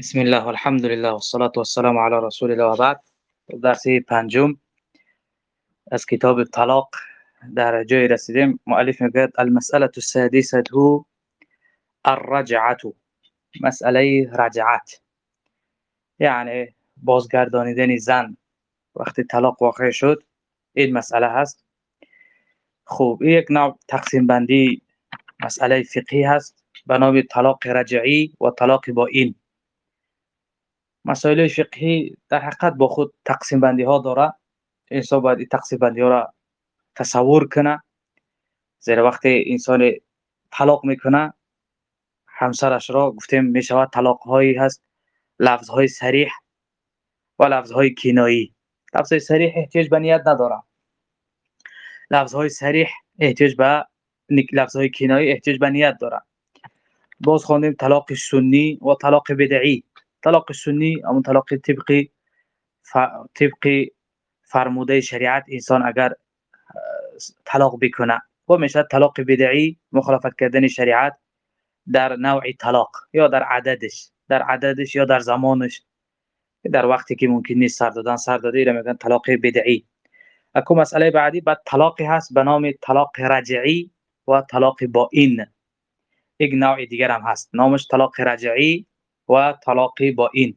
بسم الله والحمد لله والصلاة والسلام على رسول الله و بعد درس پنجم از کتاب طلاق در جای رسیدیم مؤلف میگه المسألة السادسة الرجعة مسئله رجعت یعنی بازگردانیدن زن وقتی طلاق واقع شد این مسئله هست خوب یک نوع تقسیم بندی مسئله فقهی هست به نام طلاق رجعی و طلاق با این مسائل فقهی در حقیقت با خود تقسیم بندی ها داره. انسان باید تقسیم بندی ها را تصور کنه. زیرا وقتی انسان طلاق می‌کنه همسرش را گفتیم می‌شود طلاق هایی هست لفظ های صریح و لفظ های کنایی. لفظ های صریح احتیاج به نیت نداره. لفظ های صریح احتیاج به لفظ های کنایی احتیاج به نیت داره. باز خواندیم طلاق سنی و طلاق بدعی. طلاق سنی همون طلاق طبقی طبقی فرموده شریعت انسان اگر طلاق بکنه. و میشه طلاق بدعی مخالفت کردن شریعت در نوع طلاق یا در عددش در عددش یا در زمانش. در وقتی که ممکن نیست سر دادن سر داده ایره میگن طلاق بدعی. اكو مسئله بعدی بعد طلاقی هست به نام طلاق رجعی و طلاق با این. یک نوع دیگر هم هست. نامش طلاق رجعی و طلاقی با این.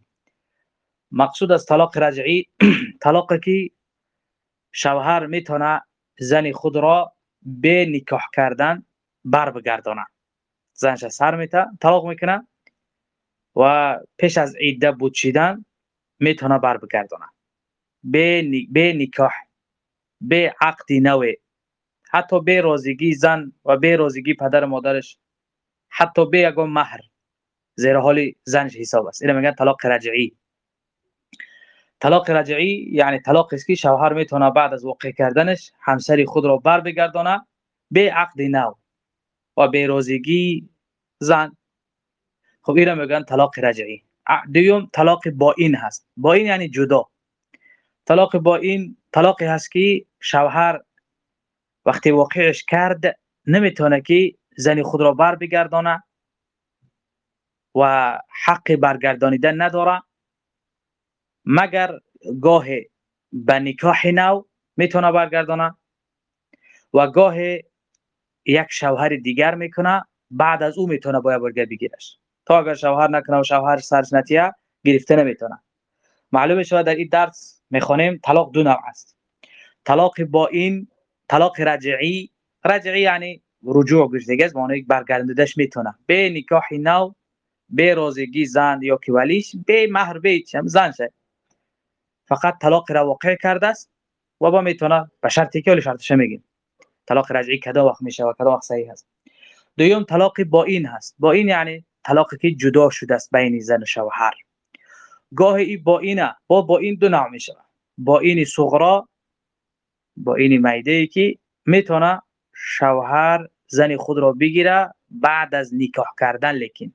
مقصود از طلاق رجعی طلاقی که شوهر می‌تونه زن خود را به نکاح کردن بر بگردانه زنش سر میته طلاق می‌کنه و پیش از عده بودشیدن می‌تونه بر بگردانه به نکاح به عقد نو. حتی به رازگی زن و به رازگی پدر مادرش حتی به یگان مهر. زیر حال زنش حساب است. اینو میگن طلاق رجعی. طلاق رجعی یعنی طلاق است که شوهر می‌تونه بعد از وقع کردنش همسری خود را بر بگردانه به عقد نو و به روزگی زن. خب اینو میگن طلاق رجعی. دوم طلاق با این هست. با این یعنی جدا. طلاق با این طلاقی هست که شوهر وقتی واقعش کرد نمی‌تونه که زن خود را بر بگردانه و حق برگردانیدن نداره. مگر گاه به نکاح نو می‌تونه برگردانه و گاه یک شوهر دیگر می‌کنه بعد از او می‌تونه باید برگرد بگیرش. تا اگر شوهر نکنه و شوهر سرش نتیه گرفته نمی‌تونه. معلومه شما در این درس می‌خوانیم طلاق دو نوع است. طلاق با این طلاق رجعی. رجعی یعنی رجوع گشتگی است معنی برگرداندش می‌تونه. به نکاح نو به رازگی زن یا که ولیش به مهر هم زن شه. فقط طلاق را واقع کرده است و با می‌تونه به شرطی که شرطش میگیم. طلاق رجعی کدا وقت میشه و کدا وقت صحیح است دوم طلاق با این هست. با این یعنی طلاقی که جدا شده است بین زن و شوهر. گاه این با اینه. با با این دو نوع میشه. با این صغرا با این میده ای که می‌تونه شوهر زن خود را بگیره بعد از نکاح کردن لیکن.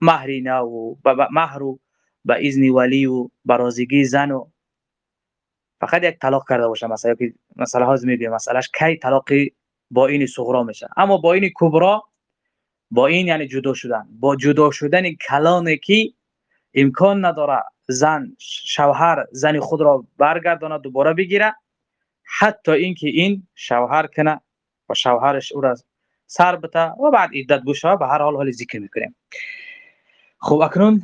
مهرینا و مهر و به اذن ولی و برازگی زن و فقط یک طلاق کرده باشه. مثلا که مسئله ها میگه مسئلهش کی طلاق با این صغرا میشه. اما با این کبرا با این یعنی جدا شدن. با جدا شدن کلانه که امکان نداره زن شوهر زن خود را برگردانه دوباره بگیره. حتی اینکه این شوهر کنه و شوهرش او را سر بته و بعد عدت گوشه به هر حال حال ذکر می‌کنیم. خب اکنون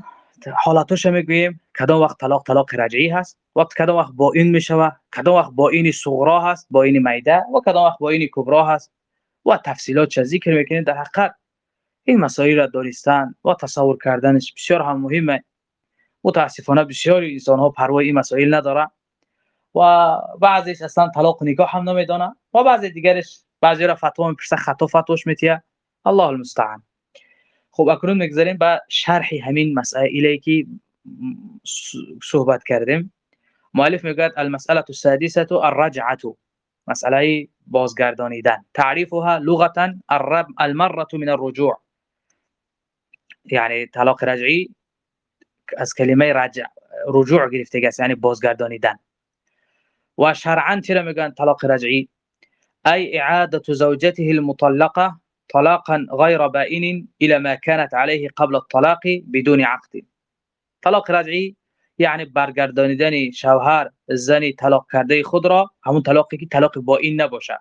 حالاتش می‌گوییم؟ کدام وقت طلاق طلاق رجعی هست؟ وقت کدام وقت با این می‌شوه کدام وقت با این صغرا هست؟ با این میده؟ و کدام وقت با این کبرا هست؟ و تفصیلات چه ذکر می‌کنیم در حقیقت این مسائل را دانستن و تصور کردنش بسیار هم مهمه. متاسفانه بسیار انسان ها پروای این مسائل نداره و بعضیش اصلا طلاق نکاح هم نمیدانه و بعضی دیگرش بعضی را فتوا می‌پرسه خطا فتواش میتیه. الله المستعان. خب اکنون میگذاریم به شرح همین مسائلی که صحبت کردیم؟ مؤلف میگه المسألة السادسة الرجعة مسئله بازگردانیدن. تعریفها لغتا المرة من الرجوع. یعنی طلاق رجعی از کلمه رجع رجوع گرفته است یعنی بازگردانیدن. و شرعا چرا میگن طلاق رجعی؟ ای اعادة زوجته المطلقة طلاقا غير بائن الى ما كانت عليه قبل الطلاق بدون عقد. طلاق رجعی یعنی برگردانیدن شوهر زنی طلاق کرده خود را همون طلاقی که طلاق با این نباشه.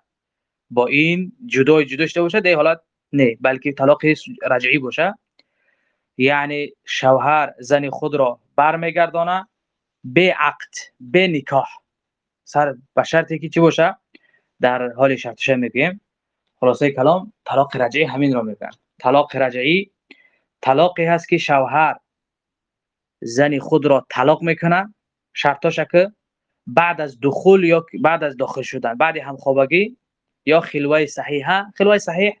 با این جدای جدا شده باشه در حالت نه بلکه طلاق رجعی باشه. یعنی شوهر زن خود را برمیگردانه به عقد به نکاح. سر به شرطی که چی باشه؟ در حال شرطش میگیم. خلاصه کلام طلاق رجعی همین را میگن. طلاق رجعی طلاقی هست که شوهر زن خود را طلاق می‌کنه شرطاش که بعد از دخول یا بعد از داخل شدن بعد همخوابگی یا خلوه صحیحه خلوه صحیح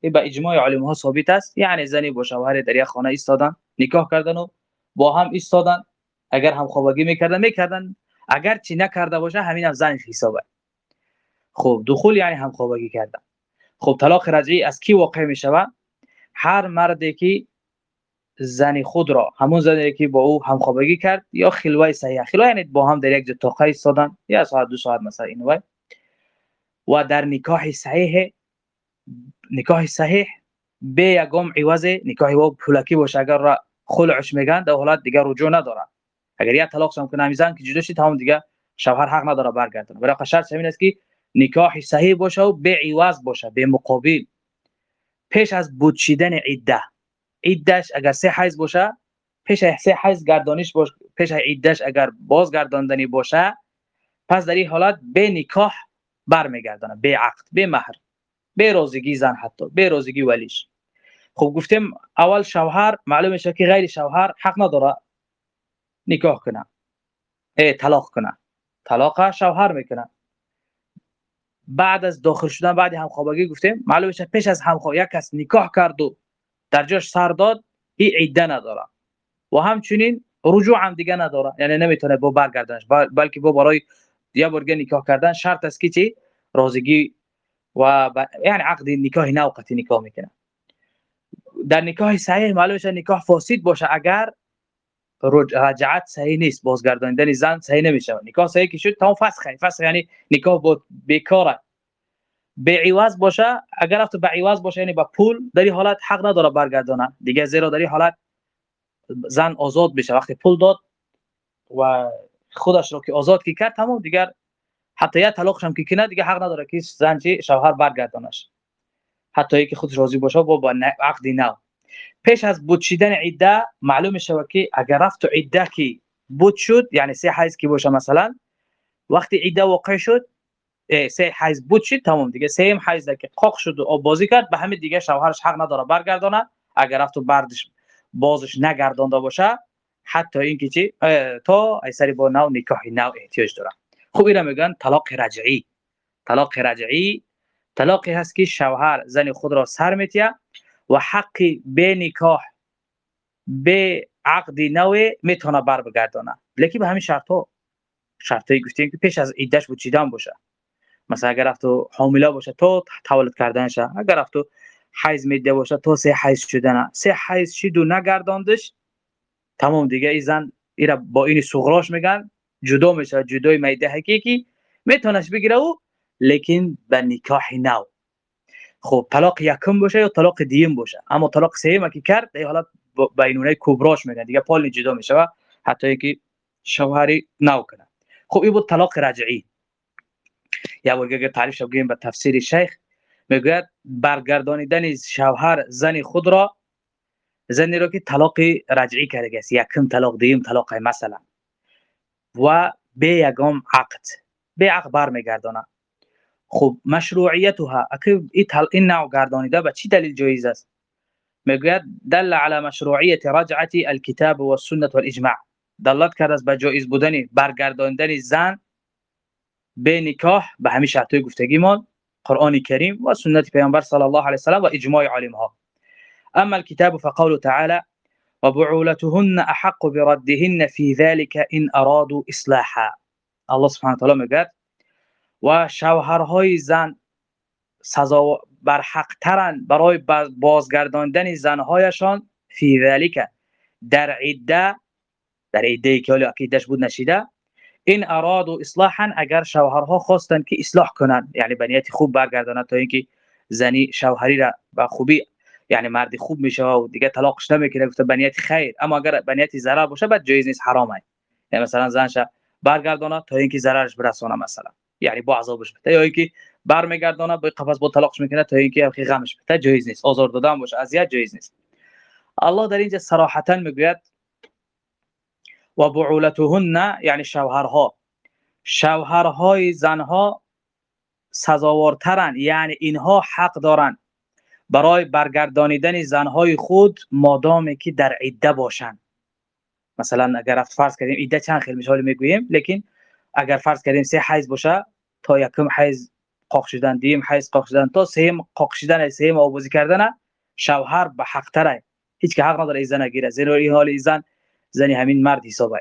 به اجماع علما ثابت است. یعنی زنی با شوهر در یک خانه ایستادن نکاح کردن و با هم ایستادن. اگر هم خوابگی می‌کردن می‌کردن. اگر چی نکرده باشه همین هم زنش حسابه. خب دخول یعنی هم خوابگی کردن. خب طلاق رجعی از کی واقع می‌شود؟ هر مردی که زنی خود را همون زنی که با او هم خوابگی کرد یا خلوه صحیح خلوه یعنی با هم در یک جا تاقه ایستادن یا ساعت دو ساعت مثلا اینو و در نکاح صحیح نکاح صحیح به یگم عوض نکاح و پولکی باشه. اگر را خلعش میگن در حالت دیگه رجوع نداره. اگر یا طلاق شم کنه میزن که جدا شید همون دیگه شوهر حق نداره برگردونه برای شرط همین است که نکاح صحیح باشه و به عوض باشه به مقابل. پیش از بودشیدن عده. عدهش اگر سه حیض باشه پیش سه حیض گردانش باشه پیش عدهش اگر بازگرداندنی باشه پس در این حالت به نکاح برمیگردونه به عقد به مهر به روزگی زن حتی به روزگی ولیش. خب گفتیم اول شوهر معلوم میشه که غیر شوهر حق نداره نکاح کنه. ای طلاق کنه. طلاق شوهر می‌کنه. بعد از داخل شدن بعد همخوابگی گفتیم. معلوم میشه پیش از همخواب یک کس نکاح کرد و در جاش سر داد این عده نداره. و همچنین رجوع هم دیگه نداره. یعنی نمی‌تونه با برگردنش بلکه با برای یا برگه نکاح کردن شرط است که چی؟ روزگی و ب... یعنی عقد نکاح نوقتی نکاح می‌کنه. در نکاح صحیح معلومه نکاح فاسد باشه اگر رجعت صحیح نیست بازگرداندن زن صحیح نمیشه. نکاح صحیح که شد تمام فسخ فسخ یعنی نکاح بود بیکاره. به عوض باشه اگر افت به عوض باشه یعنی با پول در این حالت حق نداره برگردانه. دیگه زیرا در این حالت زن آزاد بشه وقتی پول داد و خودش رو که آزاد کی کرد تمام دیگر حتی یا طلاقش هم که کنه دیگه حق نداره که زن شوهر برگردانش. حتی که خودش راضی باشه با, با عقدی نه. پیش از بودشیدن عده معلوم شوه که اگر رفت تو عده که بود شد یعنی سه حیض که باشه مثلا. وقتی عده واقع شد سه حیض بود شد تمام دیگه. هم حیض که قاق شد و بازی کرد به همین دیگه شوهرش حق نداره برگردانه. اگر رفت و بردش بازش نگردانده باشه حتی اینکه چی؟ تا ای سری با نو نکاح نو احتیاج داره. خوب اینا میگن طلاق رجعی. طلاق رجعی. طلاقی هست که شوهر زن خود را سر میتیه. و حقی به نکاح به عقد نو می‌تونه بر بگردانه لیکن به همین شرط ها شرط گفتیم که پیش از عدش بچیدن باشه. مثلا اگر تو حامله باشه تو تولد کردنشه. اگر تو حیض میده باشه تو سه حیض شدنه. سه حیض شد و نگرداندش تمام دیگه ای زن ایرا با این سغراش میگن جدا میشه جدای میده حقیقی. میتونش بگیره او لیکن به نکاح نو. خب طلاق یکم باشه یا طلاق دیم باشه؟ اما طلاق سوم که کرد ای حالا بینونه کبراش میگن دیگه پال جدا میشه حتی اینکه شوهری نو کنه خب این بود طلاق رجعی. یا ورگه تعریف شو به تفسیر شیخ می‌گوید برگردانیدن شوهر زن خود را زنی رو که طلاق رجعی کرده است. یکم طلاق دیم طلاق مثلا. و به یگام عقد به عقد برمیگردانه. خب مشروعیتها. این نوع گردانیده به چی دلیل جایز است؟ میگوید دل على مشروعیت رجعت الكتاب والسنة والاجماع دلالت کرد به جایز بودن برگرداندن زن به نکاح به همین شرطهای گفتگیمان قرآن کریم و سنت پیامبر صلی الله علیه و سلم و اجماع علمها اما الكتاب فقوله تعالى وبعولتهن احق بردهن في ذلك إن أرادوا إصلاحا. الله سبحانه وتعالى میگه و شوهرهای زن سزا بر حق ترن برای بازگرداندن زنهایشان فی ذلك در عده در عده که عقیدش بود نشیده این ارادوا اصلاحا اگر شوهرها خواستن که اصلاح کنن یعنی بنیت خوب برگردانند تا اینکه زنی شوهری را با خوبی یعنی مردی خوب میشه و دیگه طلاقش نمی‌کنه گفته بنیت خیر. اما اگر بنیت ضرر باشه بعد جایز نیست حرامه. یعنی مثلا زنش برگردونه تا اینکه ضررش برسونه مثلا. یعنی با عذابش بده یا اینکه برمیگردونه به قفس با طلاقش می‌کنه تا اینکه اخی غمش بده جایز نیست. آزار دادن باشه. اذیت جایز نیست. الله در اینجا صراحتا می‌گوید و بعولتهن یعنی شوهرها. شوهرهای زنها سزاوارترن. یعنی اینها حق دارن. برای برگردانیدن زنهای خود مادامی که در عده باشن. مثلا اگر فرض کردیم عده چند خیلی مثال می‌گوییم لیکن اگر فرض کردیم سه حیض باشه تا یکم حیض قاق شدن دیم حیض قاق شدن تا سهم قاق شدن سهم آبوزی کردن شوهر به حق تره. هیچ که حق نداره زن نگیره. زیرا این حال زن زنی همین مرد حسابه.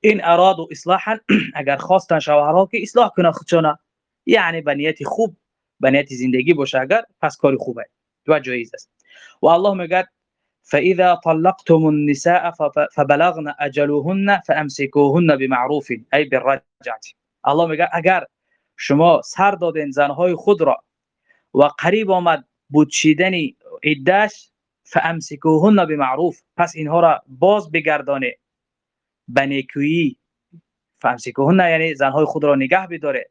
این اراد و اصلاحا اگر خواستن شوهرها که اصلاح کنه خودشونه یعنی به خوب به زندگی باشه اگر پس کاری خوبه. و جایز است. و فإذا طلقتم النساء فبلغن أجلهن فأمسكوهن بمعروف ای بالرجعه الله میگه اگر شما سر دادین زنهای خود را و قریب آمد بودشیدن عدش فامسكوهن بمعروف پس اینها را باز بگردانه. بنیکویی فامسكوهن یعنی زنهای خود را نگه بداره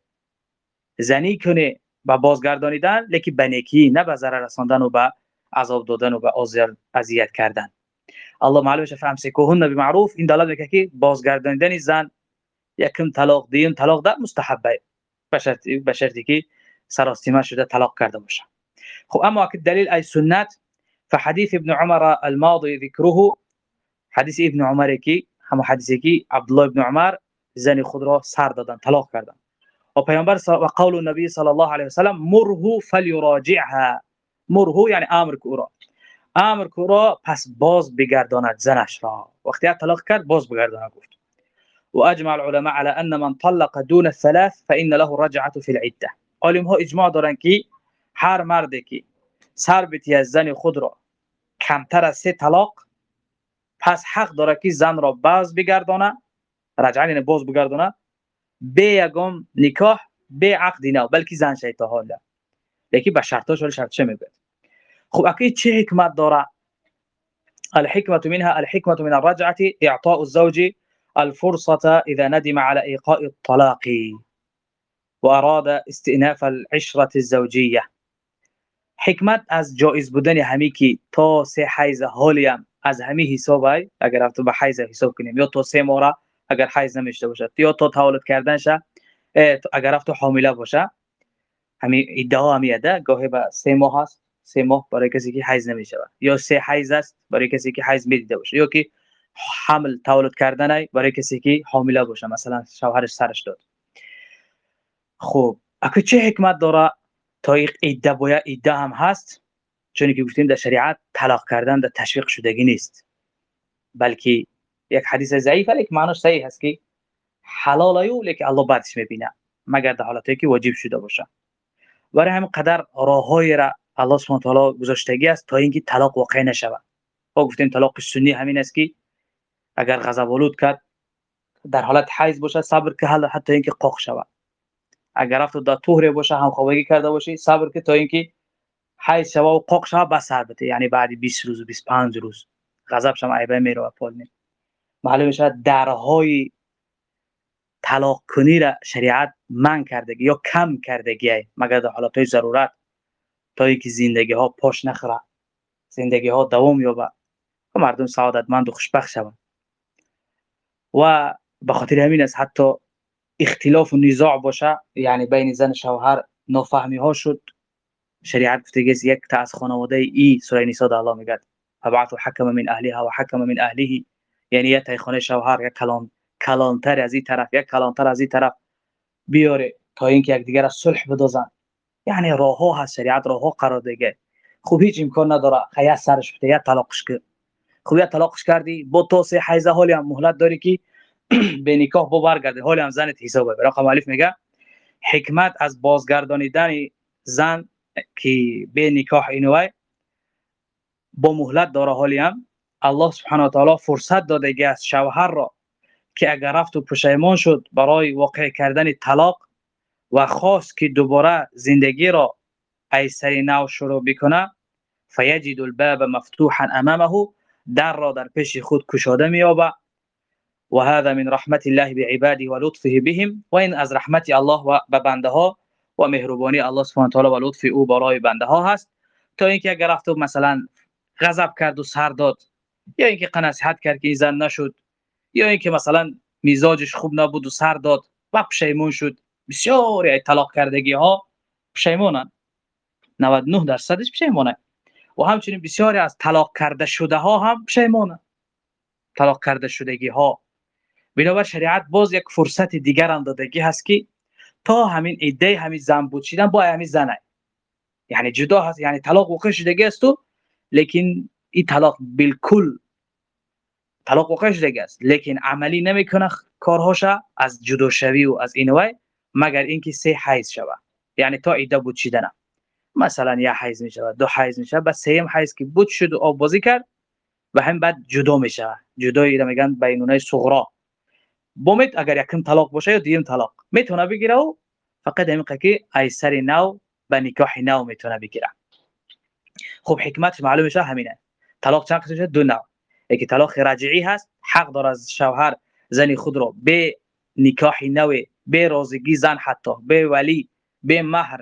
زنی کنه با بازگردانیدن لیکن بنیکی نه به ضرر رساندن و به عذاب دادن و به اذیت کردن. الله معلومه فامسكوهن بمعروف این دلالت می‌کنه که بازگردانیدن زن یکم طلاق دیم طلاق ده مستحبه. به شرطی که سراستیمه شده طلاق کرده باشه. خب اما که دلیل ای سنت فحديث ابن عمر الماضي ذكره حديث ابن عمر کی؟ هم حدیثی کی؟ عبدالله ابن عمر زن خود را سر دادن طلاق کردن. و پیامبر و قول النبي صلی الله علیه و سلم مره فليراجعها مره یعنی امر کو را. امر کو را پس باز بگرداند زنش را. وقتی طلاق کرد باز بگرداند گفت. واجمع العلماء على ان من طلق دون الثلاث فان له رجعه في العده علم ها اجماع دارن که هر مردی که سر بتی از زن خود را کمتر از سه طلاق پس حق داره که زن را باز بگردانه رجعه یعنی باز بگردانه به یگم نکاح به عقد نه بلکه زن شیطان حالا لیکن به شرطاش ولی شرط چه میگه خب اکی چه حکمت داره الحكمة منها الحكمة من الرجعة إعطاء الزوج الفرصة إذا ندم على إيقاء الطلاق وأراد استئناف العشرة الزوجية. حکمت از جایز بودن همی که تا سه حیز حالی هم از همی حساب های اگر رفت به حیز حساب کنیم یا تا سه ماه اگر حیز نمیشته باشه یا تا تولد کردنش اگر رفت حامله باشه همین ادعا همیده گاهی به سه ماه هست. سه ماه برای کسی که حیز نمیشه یا سه حیز است برای کسی که حیز می‌دیده باشه. یا که حمل تولد کردن برای کسی که حامله باشه. مثلا شوهرش سرش داد. خب اگه چه حکمت داره؟ تا عده باید عده هم هست. چون که گفتیم در شریعت طلاق کردن در تشویق شدگی نیست. بلکه یک حدیث ضعیف ولی معناش صحیح هست که حلال ایو لیکن الله بعدش می‌بینه. مگر در حالتی که واجب شده باشه. برای همین قدر راههایی را الله سبحانه تعالی گذاشتگی است تا اینکه طلاق واقع نشود ما گفتیم طلاق سنی همین است که اگر غضب آلود کرد در حالت حیض باشه صبر که حتی اینکه قاق شود اگر رفت در طهر باشه هم خوابگی کرده باشی صبر که تا اینکه حیض شوه و قاق شوه بس سر بته یعنی بعد 20 روز و 25 روز غضب شما عیبه میره و پول نیم معلوم شد درهای طلاق کنی را شریعت من کردگی یا کم کردگی مگر در حالات ضرورت تا اینکه زندگی ها پاش نخره زندگی ها دوام یابه و مردم سعادتمند و خوشبخت شوند. و به خاطر همین است حتی اختلاف و نزاع باشه یعنی بین زن شوهر نافهمی ها شد. شریعت گفته یک تا از خانواده ای سوره نساء الله میگه فبعث حکم من اهلها و حکم من اهله. یعنی یک تای خانه شوهر یک کلان کلانتر از این طرف یک کلانتر از این طرف بیاره تا اینکه یک دیگر صلح بدازن. یعنی راه ها هست شریعت راه ها قرار دیگه خوب هیچ امکان نداره خیلی سرش بده یا طلاقش کرد. خوب یا طلاقش کردی با تو سه حیزه حالی هم مهلت داری که به نکاح با برگرده. حالی هم زنت حسابه. رقم الف میگه حکمت از بازگردانیدن زن که به نکاح اینوای با مهلت داره حالی هم الله سبحانه و تعالی فرصت داده از شوهر را که اگر رفت و پشیمان شد برای واقع کردن طلاق و خواست که دوباره زندگی را ای سری نو شروع بکنه فیجد الباب مفتوحا امامه در را در پیش خود کشاده مییابه و هذا من رحمت الله بعباده و لطفه بهم و این از رحمت الله و به بنده ها و مهربانی الله سبحانه و تعالی و لطف او برای بنده ها هست. تا اینکه اگر رفت مثلا غضب کرد و سر داد یا اینکه قنصیحت کرد که زن نشد یا اینکه مثلا میزاجش خوب نبود و سر داد و پشیمون شد بسیاری طلاق کردگی ها پشیمونن 99 درصدش پشیمونه و همچنین بسیاری از طلاق کرده شده ها هم پشیمونه طلاق کرده شدگی ها بنابر شریعت باز یک فرصت دیگر هم هست که تا همین ایده همین زن بود با همین زنه. یعنی جدا هست یعنی طلاق وقع شدگی است لیکن این طلاق بالکل طلاق وقع شدگی است. لیکن عملی نمی‌کنه کارهاش از جدا شوی و از اینوای مگر اینکه سه حیض شود. یعنی تا ایده بود شدن مثلا یا حیض می شود دو حیض می شود بعد سیم حیض که بود شد و آب بازی کرد و هم بعد جدا می شود. جدا ایده میگن بینونه صغرا. بومید اگر یکم طلاق باشه یا دیم طلاق. می‌تونه بگیره و فقط همین که ایسر نو به نکاح نو می‌تونه بگیره. خب حکمت معلوم میشه همینه. طلاق چند قسم دو نوع یکی طلاق رجعی هست حق داره از شوهر زنی خود رو به نکاح نو به رازگی زن حتی به ولی به مهر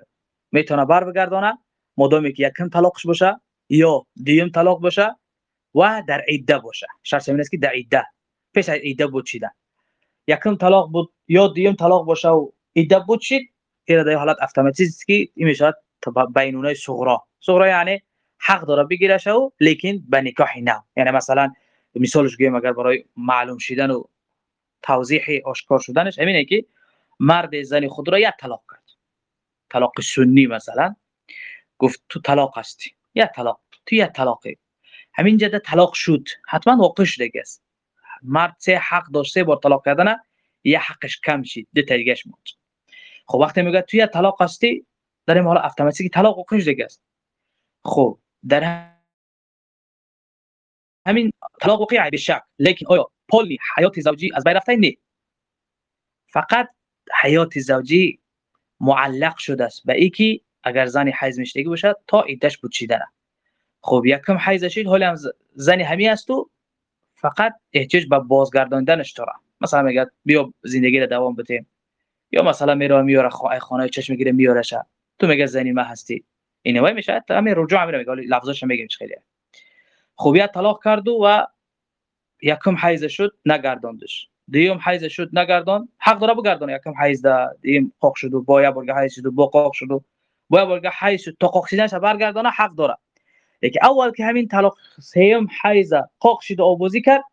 می‌تونه بر بگردانه؟ مدامی که یکم طلاقش باشه یا دیم طلاق باشه و در عده باشه. شرط این است که در عده پیش از عده بود چیدن یکم طلاق بود یا دیم طلاق باشه و عده بود چید این در حالت اتوماتیک که این میشه بینونه صغرا. صغرا یعنی حق داره بگیره شو لیکن به نکاح نه. یعنی مثلا مثالش گویم اگر برای معلوم شدن و توضیح آشکار شدنش همینه که مرد زن خود را یک طلاق کرد. طلاق سنی مثلا. گفت تو طلاق هستی. یا طلاق. تو یا طلاقی همین جده طلاق شد. حتما واقع شده است مرد سه حق داشته بار طلاق کردن یه حقش کم شید ده تریگش موند. خب وقتی میگه تو یا طلاق هستی در این حالا اتوماتیک طلاق واقع شده است خب در همین طلاق وقیع به شک. لیکن آیا پلی حیات زوجی از بین رفته؟ نه. فقط حیات زوجی معلق شده است. به اینکه اگر زنی حیض میشدگی باشد تا ایدش بچیدنه خب یکم حیض شید حالی هم زنی همی است و فقط احتیاج به بازگرداندنش داره. مثلا میگه بیا زندگی رو دوام بده. یا مثلا میره میاره خانه چشم می‌گیره میاره شد تو میگه زنی ما هستی. اینوای میشه. همین رجوع میره میگه. لفظش میگیم خیلی یا طلاق کرد و یکم حیض شد نگرداندش. دیوم حیز شد نگردان حق داره بگردان یکم حیز ده دیم قاق شد و با برگه حیز شد و با قاق شد و با یا برگه حیز شد. تا قاق شدنش برگردانه حق داره. لیکن اول که همین طلاق سیم حیز قاق شد و آبوزی کرد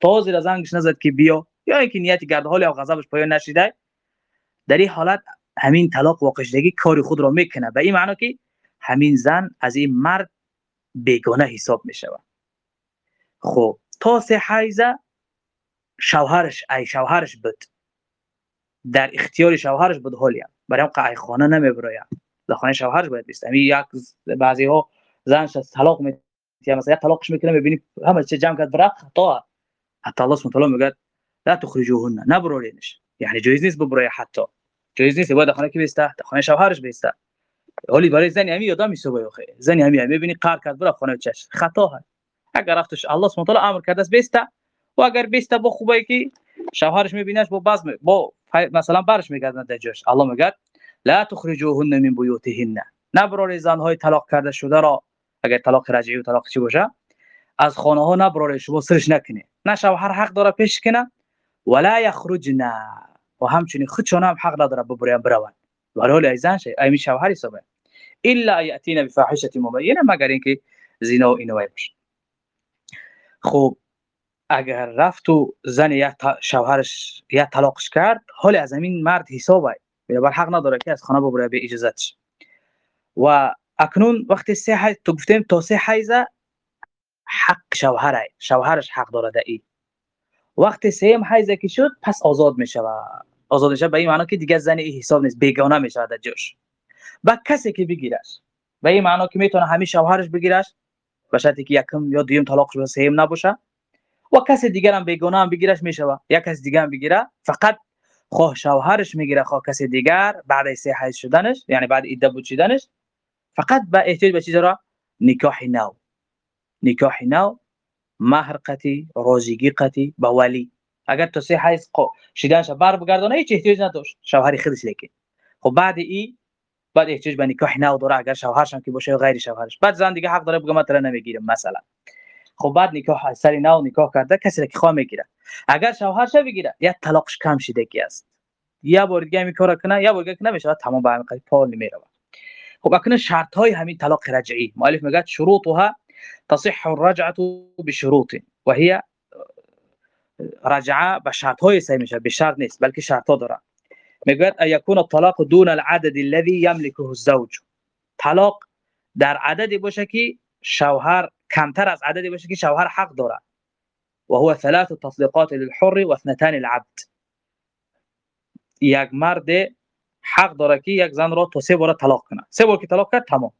تازه از انگش نزد که بیا. یا اینکه نیتی کرد حالی او غضبش پایان نشیده. در این حالت همین طلاق واقع شدگی کاری خود را می‌کنه. به این معنی که همین زن از این مرد شوهرش ای شوهرش بود. در اختیار شوهرش بود حالیا برای قای خانه نمی‌بره در خانه شوهرش باید بیست. امی یک بعضی ها زنش از طلاق می مثلا یک طلاقش می‌کنه می‌بینی همه چه جمع کرد برا خطا. حتی الله سبحانه میگه لا تخرجوهن. نبرولینش یعنی جایز نیست ببره حتی. جایز نیست. باید خانه کی بیسته؟ خانه شوهرش بیسته. ولی برای زنی همی یادم میسوبه خیر. زنی همی می‌بینی قهر کرد برا خانه چش خطا هست اگر رفتش الله سبحانه امر کرده است بیسته. و اگر بیسته با خوبه که شوهرش میبینش با باز با مثلا برش میگردن در جاش الله میگه لا تخرجوهن من بیوتهن. نبرار زنهای طلاق کرده شده را اگر طلاق رجعی و طلاق چی باشه از خانه ها نبرار شما سرش نکنه. نه شوهر حق داره پیش کنه ولا یخرجن. و همچنین خودشون هم حق نداره ببرن برون ولی ایزان شی ایمی شوهر حسابه. الا یاتینا بفاحشه مبینه مگر اینکه زنا و اینو باشه. خب اگر رفت و زن یک شوهرش یک طلاقش کرد حال از همین مرد حسابه. بر حق نداره که از خانه ببره به اجازتش. و اکنون وقتی سه حیز تو گفتیم تا سه حیزه حق شوهره شوهرش حق داره در ای وقتی سه حیزه که شد پس آزاد میشه و آزاد میشه به این معنی که دیگه زن ای حساب نیست بیگانه میشه در جوش و کسی که بگیرش به این معنی که می‌تونه همین شوهرش بگیرش به شرطی که یکم یا دویم طلاقش سیم نباشه و کسی دیگر هم بیگناه هم بگیرش می‌شوه یک کس دیگر هم بگیره فقط خواه شوهرش می‌گیره. خواه کسی دیگر بعد سه حیض شدنش یعنی بعد بود شدنش فقط به احتیاج به چیز را نکاح نو. نکاح نو مهر قطی روزیگی قطی با ولی. اگر تو سه حیث شیدنش بر بگردانه هیچ احتیاج نداشت. شوهر خودش لیکن خب بعد ای بعد احتیاج به نکاح نو داره. اگر شوهرش هم که باشه غیر شوهرش. بعد زن دیگه حق داره بگه مثلا نمی‌گیرم مثلا. خب بعد نکاح سری نو نکاح کرده کسی که خواه می‌گیره اگر شوهرش بگیره یا طلاقش کم شدگی است. یا بار دیگه می کار کنه یا بار دیگه نمیشه تمام به همین پال نمیره خب اکنون شرط های همین طلاق رجعی. مؤلف میگه شروطها تصح الرجعه بشروط وهي رجعه به شرط های صحیح میشه. به شرط نیست بلکه شرط ها داره می‌گوید یکون الطلاق دون العدد الذي يملكه الزوج. طلاق در عددی باشه که شوهر کمتر أز عددی باشه که شوهر حق داره و هو ثلاث تطليقات للحر و اثنتان العبد یک مرد حق داره که یک زن را تو سه بار طلاق کنه. سه بار که طلاق کرد؟ تمام.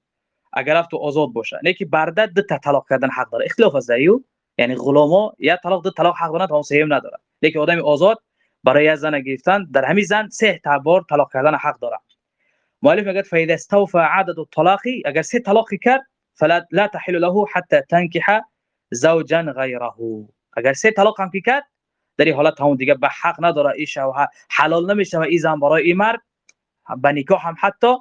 اگر تو آزاد باشه. نه که برده دو تا طلاق کردن حق داره. اختلاف از دیو یعنی غلاما یا طلاق دو طلاق حق داره تا سه نداره. لیکن آدم آزاد برای زن گرفتن در همین زن سه تا بار طلاق کردن حق داره. مؤلف میگه فاذا استوفى عدد الطلاق اگر سه طلاق کرد فلا لا تحل له حتى تنكح زوجا غيره. اگر سه طلاق هم کرد در این حالت همون دیگه به حق نداره این شوهر حلال نمیشه و این زن برای این مرد به نکاح هم حتی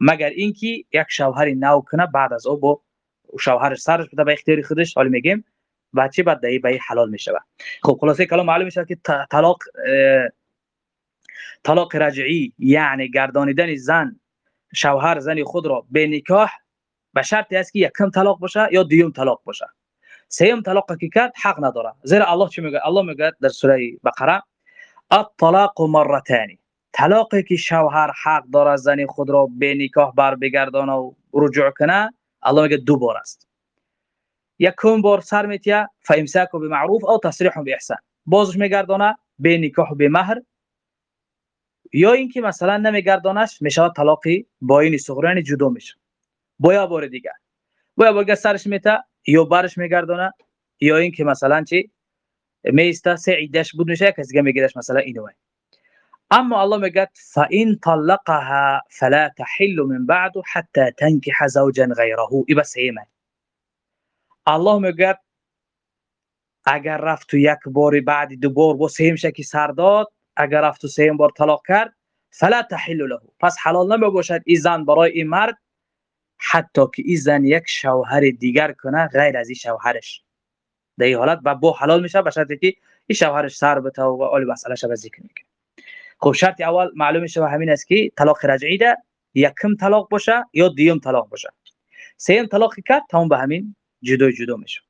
مگر اینکه یک شوهر نو کنه بعد از او با شوهرش سرش بده به اختیار خودش حالا میگیم بچه بعد دایی به حلال میشه خب خلاصه کلام معلوم میشه که طلاق طلاق رجعی یعنی گردانیدن زن شوهر زن خود را به نکاح به شرطی است که یکم طلاق باشه یا دیوم طلاق باشه. سیم طلاق که کرد حق نداره. زیرا الله چی میگه؟ الله میگه در سوره بقره الطلاق مرتان طلاقی که شوهر حق داره زن خود را به نکاح بر بگردانه و رجوع کنه الله میگه دو بار است. یکم بار سر میتیه فامساک بمعروف او تصریح باحسان بازش میگردانه به نکاح به مهر. یا اینکه مثلا نمیگردانش میشه طلاقی با این صغرانی جدا میشه. بایا بار دیگه. بایا بار سرش میته یا برش میگردانه یا اینکه مثلا چی؟ میسته سه عیدش بود میشه کسی دیگه میگیرش مثلا اینو اما الله میگه فان طلقها فلا تحل من بعد حتى تنكح زوجا غيره. ای بس الله میگه اگر رفت تو یک بار بعد دو بار با سیم شکی سر داد اگر رفت تو سیم بار طلاق کرد فلا تحل له. پس حلال نمی باشد این زن برای این مرد حتی که این زن یک شوهر دیگر کنه غیر از این شوهرش. در این حالت با حلال میشه به شرطی که این شوهرش سر بته و اول مسئله شب ذکر می‌کنه. خب شرط اول معلوم میشه و همین است که طلاق رجعی ده. یکم طلاق باشه یا دیوم طلاق باشه. سیم طلاق کرد تمام به همین جدا جدا میشه.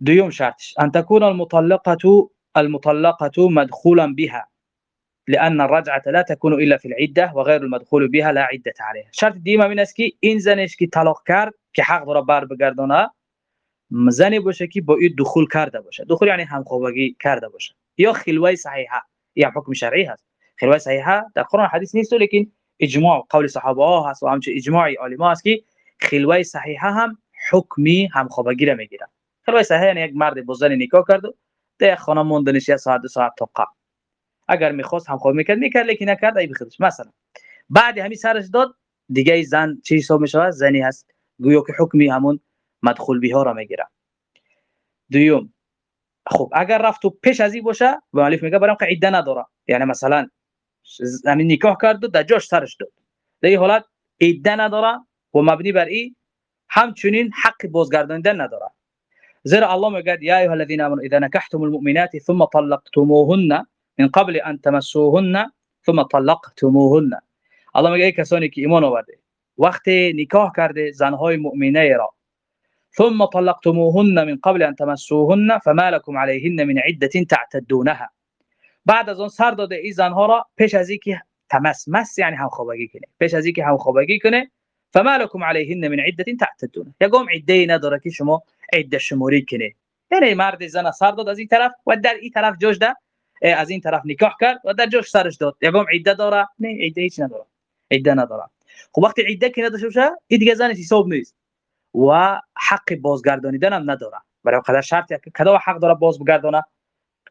دیوم شرطش. ان تكون المطلقه المطلقه مدخولا بها. لان الرجعه لا تكون الا في العده وغير المدخول بها لا عده عليها. شرط همین است که این زنش که طلاق کرد که حق داره بر بگردونه زنی باشه که با این دخول کرده باشه دخول یعنی همخوابگی کرده باشه یا خلوه صحیحه یا حکم شرعی هست. خلوه صحیحه در قرآن حدیث نیست لیکن اجماع قول صحابه ها هست و همچنین اجماع علما هست که خلوه صحیحه هم حکمی هم خوابگی را می‌گیره خلوه صحیحه یعنی یک مرد با زن نکاح کرد در خانه موندنش یا ساعت دو ساعت تا اگر می‌خواست هم خواب می‌کرد می‌کرد لیکن نکرد ای بخیرش مثلا بعد همین سرش داد دیگه زن چی حساب میشه زنی هست. گویا که حکمی همون مدخول بها را می‌گیره. دوم خب اگر رفت و پیش از این باشه و مؤلف میگه برام که عده نداره. یعنی مثلا همین نکاح کرد و در جاش سرش داد. در این حالت عده نداره و مبنی بر این همچنین حق بازگرداندن نداره. زیرا الله میگه یا ایها الذين امنوا اذا نكحتم المؤمنات ثم طلقتموهن من قبل أن تمسوهن ثم طلقتموهن. الله میگه کسانی که ایمان آورده وقتی نکاح کرده زنهای مؤمنه را ثم طلقتموهن من قبل أن تمسوهن فما لكم عليهن من عدة تعتدونها. بعد از اون سر داده این زنها را پیش از اینکه تمس مس یعنی هم خوابگی کنه. پیش از اینکه هم خوابگی کنه فما لكم عليهن من عدة تعتدون یگام عده نداره که شما عده شموری کنه. یعنی مرد زن سر داد از این طرف و در این طرف جوش ده. از این طرف نکاح کرد و در جوش سرش داد. یگام عده داره؟ نه عده هیچ نداره. عده نداره. خب وقتی عده که نداشته باشه این دیگه زنش حساب نیست. و حق بازگردانیدن هم نداره. برای قدر شرطی که کدا حق داره باز بگردانه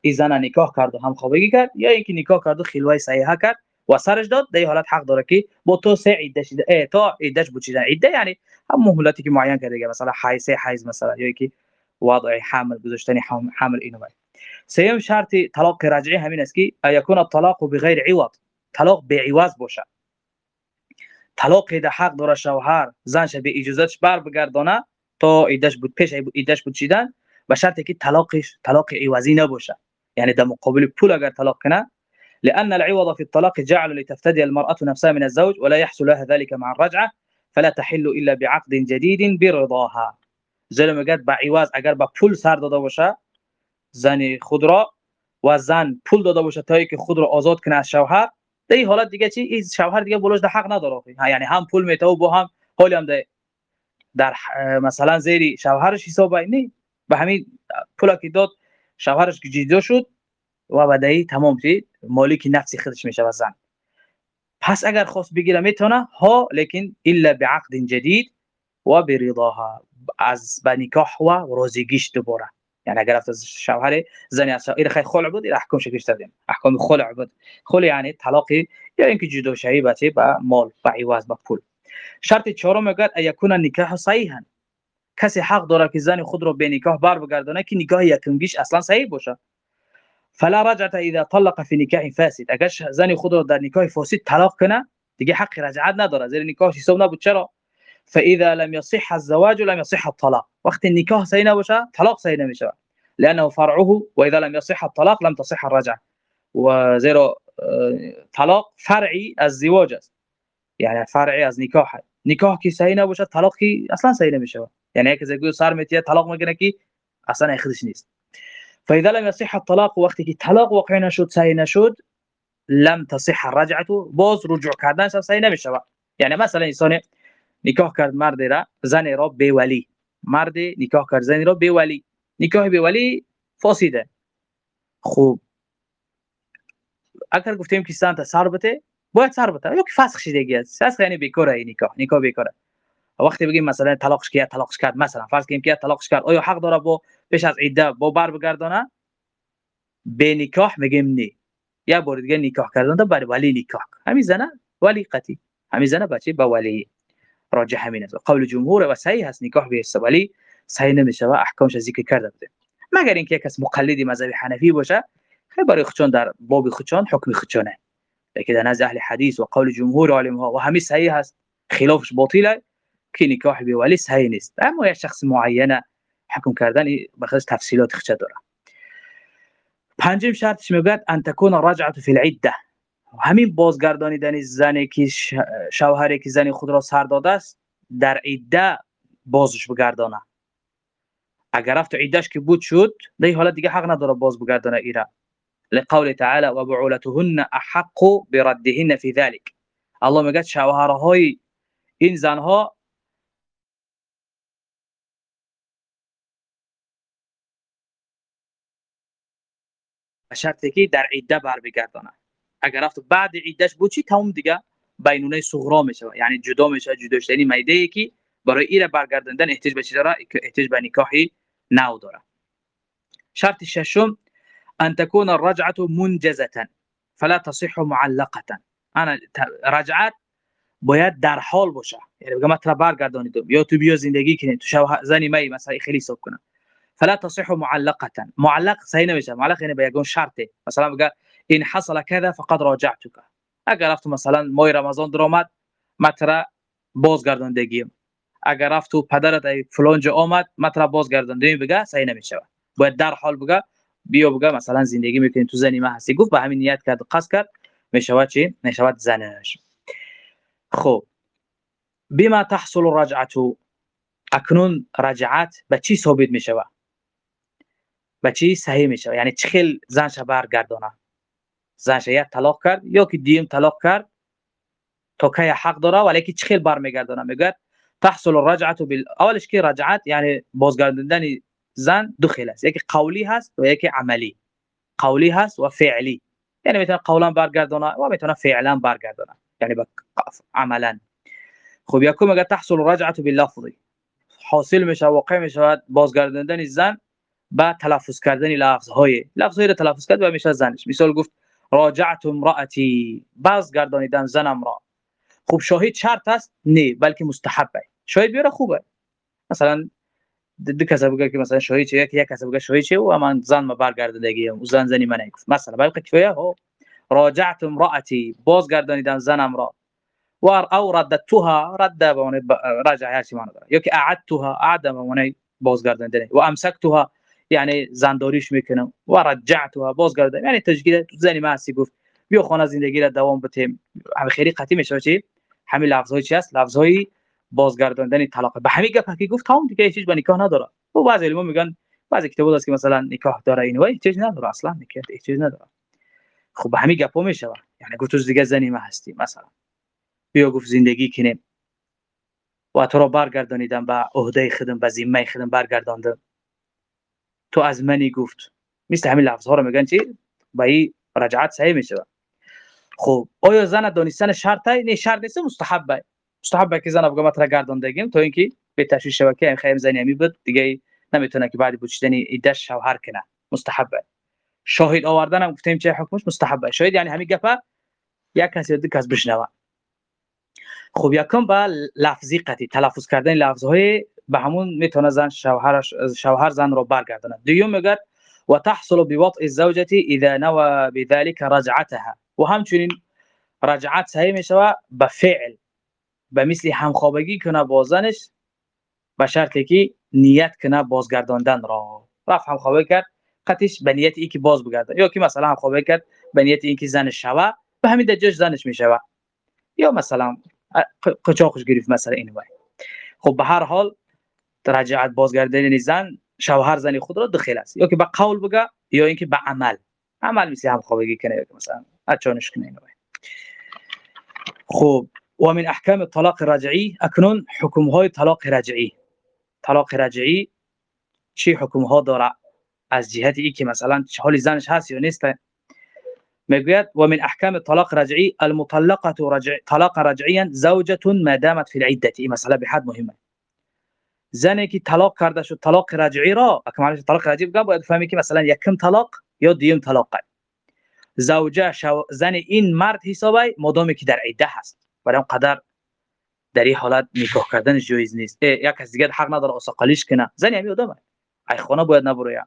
این زن نکاح کرد و هم خوابگی کرد یا اینکه نکاح کرد و خلوه صحیحه کرد و سرش داد. در حالت حق داره که با تو سه عده شده تا عدهش بچیدن. عده یعنی هم مهلتی که معین کرده مثلا حیث حیز مثلا یا که وضع حمل گذاشتن حمل اینو باید سیم شرط طلاق همین است که یکون الطلاق بغیر عوض؟ طلاق به عوض باشه طلاق ده حق داره شوهر زنش به اجازهش بر بگردانه تا ایدش بود پیش ایدش بود چیدن به شرطی که طلاقش طلاق عوضی نباشه يعني ده مقابل پول اگر طلاق کنه لأن العوض في الطلاق جعل لتفتدي المرأة نفسها من الزوج ولا يحصل لها ذلك مع الرجعة فلا تحل إلا بعقد جديد برضاها. زیر میگه با عوض اگر با پول سر داده باشه زن خود را و زن پول داده باشه تا که خود را آزاد کنه از شوهر در این حالت دیگه چی؟ این شوهر دیگه بولش ده حق نداره یعنی هم پول میته و با هم حالی هم ده در مثلا زیر شوهرش حساب نه به همین پولا که داد شوهرش که جدا شد و بدهی تمام شد مالک نفسی خودش میشه زن. پس اگر خواست بگیره می‌تونه ها لیکن الا بعقد جدید و برضاها از بنکاح و روزگیش دوباره. افت شوهر زنی از این خیلی خلع بود این احکام شکلش دادیم احکام خلع بود خلع یعنی طلاقی یا اینکه جدا شوی بچه با مال با عوض با پول. شرط چهارم میگه یکون نکاح صحیحا کسی حق داره که زن خود رو به نکاح بر بگردونه که نکاح یکمگیش اصلا صحیح باشه. فلا رجعت اذا طلق في نکاح فاسد. اگر زن خود رو در نکاح فاسد طلاق کنه دیگه حق رجعت نداره زیر نکاحش حساب نبود. چرا؟ فإذا لم يصح الزواج لم يصح الطلاق. وقت النكاح صحيح نباشه طلاق صحيح نمیشه لأنه فرعه وإذا لم يصح الطلاق لم تصح الرجعة. وزيرو طلاق فرعي الزواج يعني فرعي از نکاح نکاح کی صحیح نباشه طلاق کی أصلا صحیح نمیشه یعنی یک زگو سر میتیه طلاق میکنه کی أصلا خودش نیست فإذا لم يصح الطلاق وقتی که طلاق واقع نشد صحیح نشد لم تصح الرجعة. باز رجوع کردن صحیح نمیشه یعنی مثلا انسان نکاح کرد مرد را زن را به ولی. مرد نکاح کرد زن را به ولی. نکاح به ولی فاسده. خوب اگر گفتیم که سنت سر بته باید سر بته. یا که فسخ شدگی است. فسخ یعنی بیکاره این نکاح. نکاح بیکاره وقتی بگیم مثلا طلاقش کرد طلاقش کرد مثلا فرض کنیم که طلاقش کرد. آیا حق داره با پیش از عده با بر بگردانه؟ به نکاح میگیم نه. یا بار دیگه نکاح کردن بر ولی نکاح. همین زنه ولی قتی همین زنه بچه با ولی. راجع همین است قول جمهور و صحیح است نکاح به ولی صحیح و احکامش ذکر کرده بوده. مگر اینکه کس مقلدی مذهب حنفی باشه خیلی برای خودشون در باب خودشون حکم خودشونه لیکن در نزد أهل حدیث و قول جمهور علم ها و همین صحیح است خلافش باطله که نکاح به ولی صحیح نیست. اما یک شخص معینه حکم کردن بخصوص تفصیلات خچه داره. پنجم شرطش میگه ان تكون الرجعة في العدة. همین بازگردانیدن زنی که شوهری که زنی خود را سر داده است در عده بازش بگردانه. اگر رفت عدهش که بود شد در حالت دیگه حق نداره باز بگردانه ایره. لقول تعالی و بعولتهن احق بردهن في ذلك الله میگه شوهرهای این زنها شرطی که در عده بر بگردانه اگر رفت بعد عیدش بود چی؟ تمام دیگه بینونه صغرا میشه یعنی جدا میشه جدا یعنی میده ای که برای ایره برگرداندن احتیاج به چی داره احتیاج به نکاحی نو داره شرط ششم ان تكون الرجعه منجزه فلا تصح معلقه انا رجعت باید در حال باشه. یعنی بگم تو برگردانید یا تو بیا زندگی کنید تو شو زنی می مثلا خیلی حساب کنه فلا تصح معلقه معلق صحیح نمیشه. معلق یعنی به یگون شرطه. مثلا بگه این حصل كذا فقد راجعتك. اگر رفت مثلا ماه رمضان درآمد متر بازگرداندگی اگر رفت تو پدرت ای فلان جا آمد متر بازگرداندگی بگه صحیح نمیشه باید در حال بگه بیا بگه مثلا زندگی می‌کنی تو زنی ما هستی. گفت به همین نیت کرد قصد کرد می‌شود چی؟ می‌شود زنش. خب. بما تحصل الرجعه اکنون رجعت به چی ثابت میشه به چی صحیح میشه یعنی چه خیل زنش برگردانه زنش یک طلاق کرد یا که دیم طلاق کرد تا که حق داره ولی که چخیل برمیگردونه میگه تحصل الرجعه بال اولش که رجعت یعنی بازگردوندن زن دو خیل است. یکی قولی هست و یکی عملی. قولی هست و فعلی. یعنی می‌تونه قولا برگردونه و می‌تونه فعلا برگردونه یعنی عملا. خب یکم میگه تحصل الرجعه باللفظ. حاصل میشه واقع میشه بازگردوندن زن با تلفظ کردن لفظ های لفظ های رو تلفظ کرد و میشه زنش. مثال گفت راجعت امرأتی. باز گردانیدن زنم را. خوب شاهد شرط است؟ نه بلکه مستحبه. شاهد بیاره خوبه. مثلا دو کس بگه که مثلا شاهد چه یک کس بگه شاهد چه و من زن ما برگردندگی و زن زنی من نگفت مثلا بلکه کفایه ها؟ راجعت امرأتی. باز گردانیدن زنم را. و او ردتها. رد به رجع هر چی معنی داره. یا که اعدتها. اعد به معنی بازگرداندن و امسکتها. یعنی زنداریش می‌کنم و رجعتها بازگرداندن یعنی تشکیل زنی معصی گفت بیا خانه زندگی را دوام بتیم همه خیلی قطعی میشه چی همین لفظ چی است لفظ های بازگرداندن طلاق. به همین گپ که گفت تمام دیگه هیچ به نکاح نداره. و بعضی علما میگن بعضی کتابا هست که مثلا نکاح داره این و چیز نداره. اصلا نکاح هیچ نداره. خب به همین گپا میشه. یعنی گفت دیگه زنی ما هستی مثلا. بیا گفت زندگی کنیم. و تو را برگردانیدم به عهده خودم به ذمه خودم برگرداندم تو از منی گفت. مثل همین لفظ ها رو میگن چی؟ با این رجعت صحیح میشه. خب آیا زن دانستن شرطه نه شرط نیست مستحبه. مستحبه که زن افغان را گرداندگیم تا اینکه به تشویش شبکه خیم زنی همی بود. دیگه نمی‌تونه که بعد بوچیدن ایدش شوهر کنه. مستحبه. شاهد آوردن هم گفتیم چه حکمش؟ مستحبه. شاهد یعنی همین گپه یک کس یا دو کس بشنوه. خب یکم با لفظی قطعی تلفظ کردن لفظهای به همون می‌تونه زن شوهرش شوهر زن رو برگردونه. دوم میگه و تحصل بوطء الزوجه اذا نوى بذلك رجعتها. و همچنین رجعت صحیح میشه به فعل. به مثل همخوابگی کنه با زنش به شرطی که نیت کنه بازگرداندن را. رفت همخوابگی کرد قطعش به نیت ای که باز بگرده. یا که مثلا همخوابگی کرد به نیت این که زنش شوه به همین دجاج زنش می‌شوه یا مثلا قچاقش گرفت مثلا این وای خب به هر حال رجعت بازگردانی زن شوهر زنی خود را دخیل است. یا که به قول بگه یا اینکه به عمل. عمل مثل هم خوابگی کنه یا مثلا اچانش کنه این وای خب و من احکام الطلاق رجعی اکنون حکم های طلاق رجعی طلاق رجعی چی حکم ها داره؟ از جهت ای که مثلا حال زنش هست یا نیست. می‌گوید و من احکام طلاق رجعی المطلقه رجع طلاق رجعیا زوجه ما دامت في العده این مسئله به حد مهمه. زنی که طلاق کرده شد طلاق رجعی را اکمالش طلاق رجعی بگم باید فهمی که مثلا یکم طلاق یا دیم طلاق زوجه شو زن این مرد حسابه مادامی که در عده هست. برای قدر در این حالت نکاح کردن جایز نیست. یک کس دیگه حق نداره اسقالیش کنه. زن همین آدمه. ای خانه باید نبره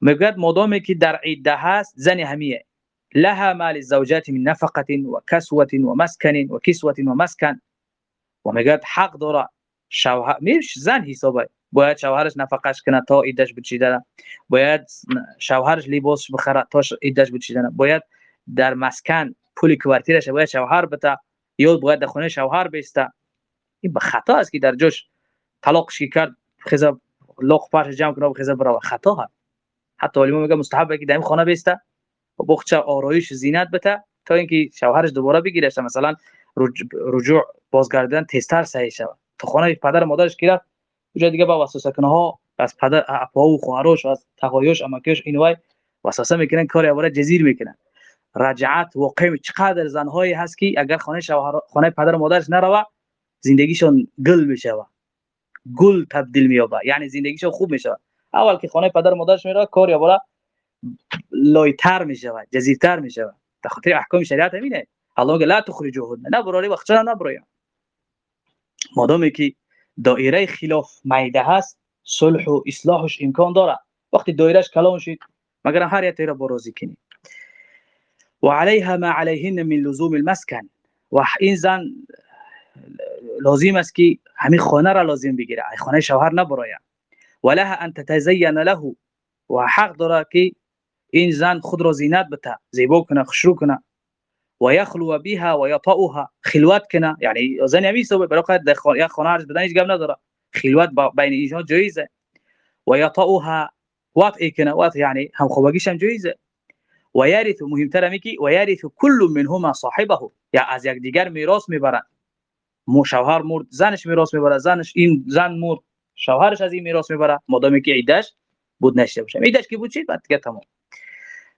میگه مادامی که در عده هست زن همیه. لها مال الزوجات من نفقه وكسوه ومسكن وكسوه ومسكن و حق داره. شوهر میش زن حسابه. باید شوهرش نفقش کنه تا ایدش بچیدن باید شوهرش لباس بخره تا ایدش بچیدن باید در مسکن پول کوارتیرش باید شوهر بده یا باید در خونه شوهر بیسته. این به خطا است که در جوش طلاقش کرد خزا لوق پاش جمع کنه خزا برا خطا هست حتی ولی میگه مستحبه که در خانه بیسته و بخچه آرایش زینت بده تا اینکه شوهرش دوباره بگیره. مثلا رجوع بازگردن تستر صحیح شود. تا خانه پدر مادرش گرفت اونجا دیگه با وسوسه ها از پدر اپا و خواهرش از تقایش امکش اینوای وسوسه می‌کنن کار اوره جزیر می‌کنن. رجعت واقع چقدر زنهایی هست که اگر خانه شوهر خانه پدر مادرش نروه زندگیشون گل میشه گل تبدیل میابه یعنی زندگیشون خوب میشه اول که خانه پدر مادرش میره کار یا لایتر میشه جزیرتر میشه به خاطر احکام شریعت همینه. الله میگه لا تخرجوهن. نه براری وقت چرا نبرای مادامی که دایره خلاف میده هست صلح و اصلاحش امکان داره. وقتی دایرهش کلام شید مگر هر یک را برازی کنی. و علیها ما علیهن من لزوم المسکن. و این زن لازم است که همین خانه را لازم بگیره. خانه شوهر نبراید ولها ان تتزین له. و حق داره که این زن خود را زینت بده زیبا کنه خشرو کنه. و یخلو بها و یطاؤها خلوت کنه یعنی زن همی سو برای خود در خانه خانه عرض بدن هیچ گپ نداره. خلوت بین اینها جایزه. و یطاؤها وات کنه. وات یعنی هم خوبگیش هم جایزه. و یارث مهمتر میگی و یارث کل منهما صاحبه. یا از یک دیگر میراث می‌برن. مو شوهر مرد زنش میراث می‌بره. زنش این زن مرد شوهرش از این میراث می‌بره. مادامی که عیدش بود نشته باشه. عیدش که بود؟ چی؟ بعد دیگه تمام.